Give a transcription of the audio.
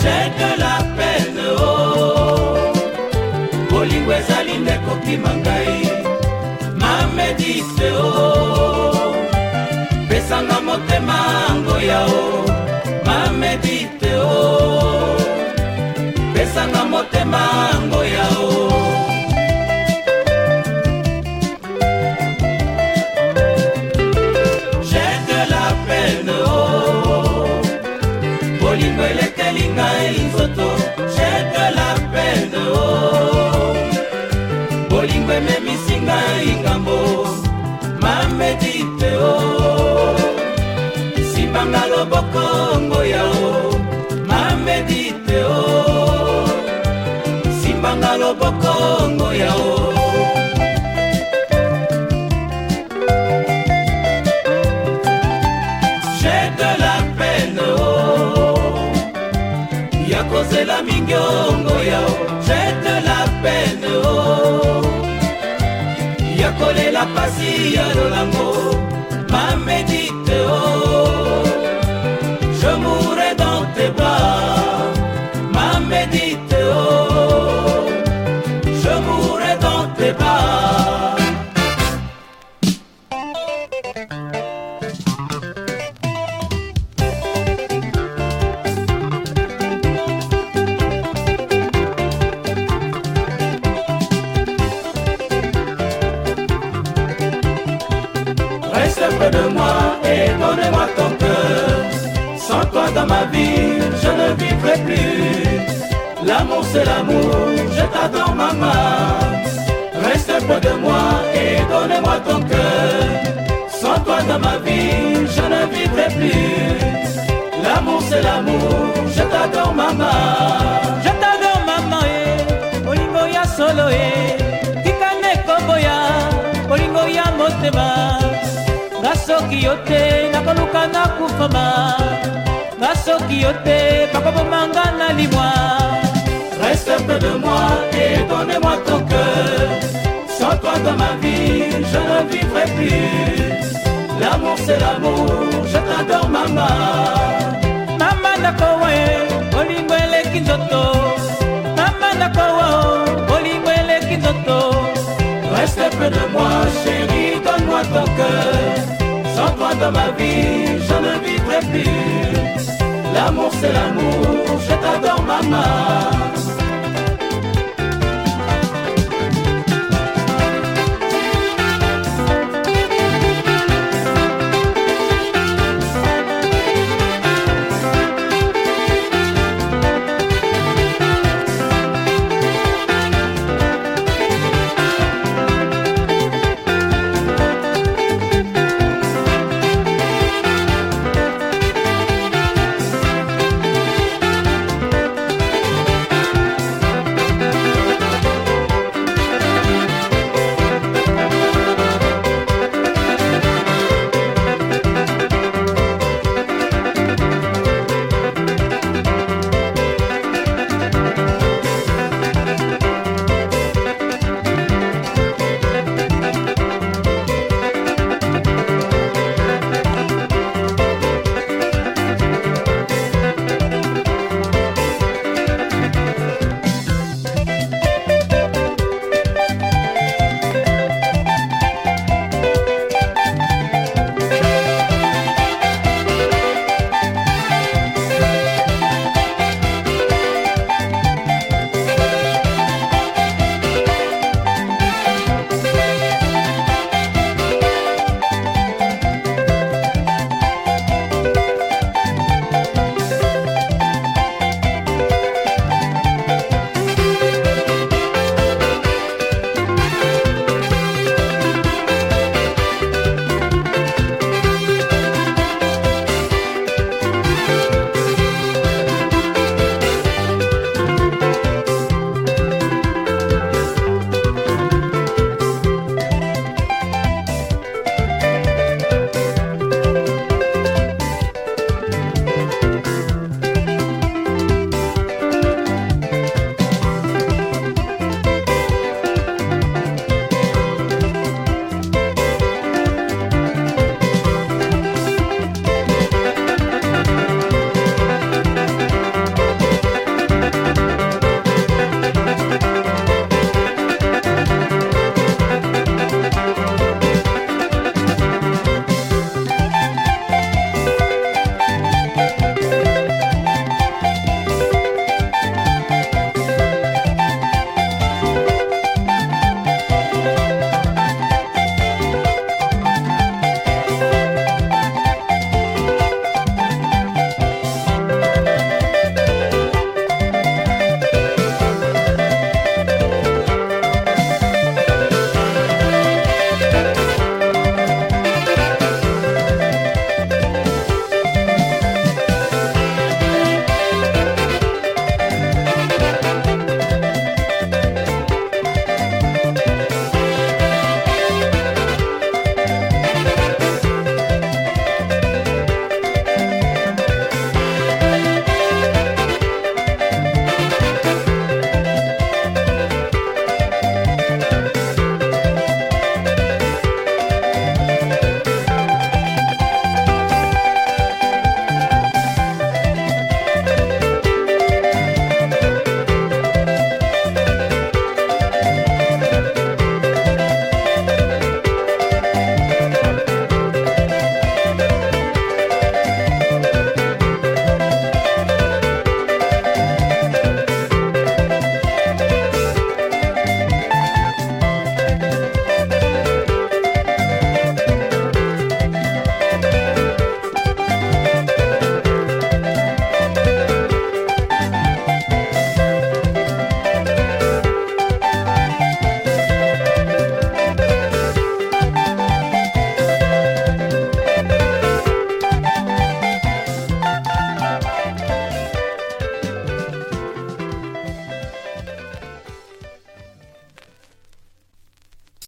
j'ai de la peine oh. bolingo ezali nde kokima ngai mamedite o oh. pesanga motema ngoya o mamedite o oh. pesanga motema ngoya o peine oh. Bolingo elekeli ngai nzoto j'ai de la peine oh. bolingo ememisi ngai ngambo mamedite o oh. simbanga loboko nzela mingi ongo yo jete la pene o oh. ya kolela pasi ya lolango mamedite o oh. Reste près de moi et donne-moi ton cœur. Sans toi dans ma vie, je ne vivrai plus. L'amour c'est l'amour, je t'adore maman. Reste près de moi et donne-moi ton cœur. Sans toi dans ma vie, je ne vivrai plus. L'amour c'est l'amour, je t'adore maman. Je t'adore maman e bolingo ya solo e tikane koboya motema nga soki yo te nakoluka nakufama nga soki yo te bakobomanga na limwa Reste près de moi et donne-moi ton cœur. Sans toi dans ma vie, je ne vivrai plus. L'amour c'est l'amour, je t'adore mama nakowa e bolingo eleki nzoto mama nakowa o bolingo eleki nzoto Reste près de moi, chérie, donne-moi ton cœur. Dans ma vie, je ne vivrai plus. L'amour c'est l'amour, je t'adore maman.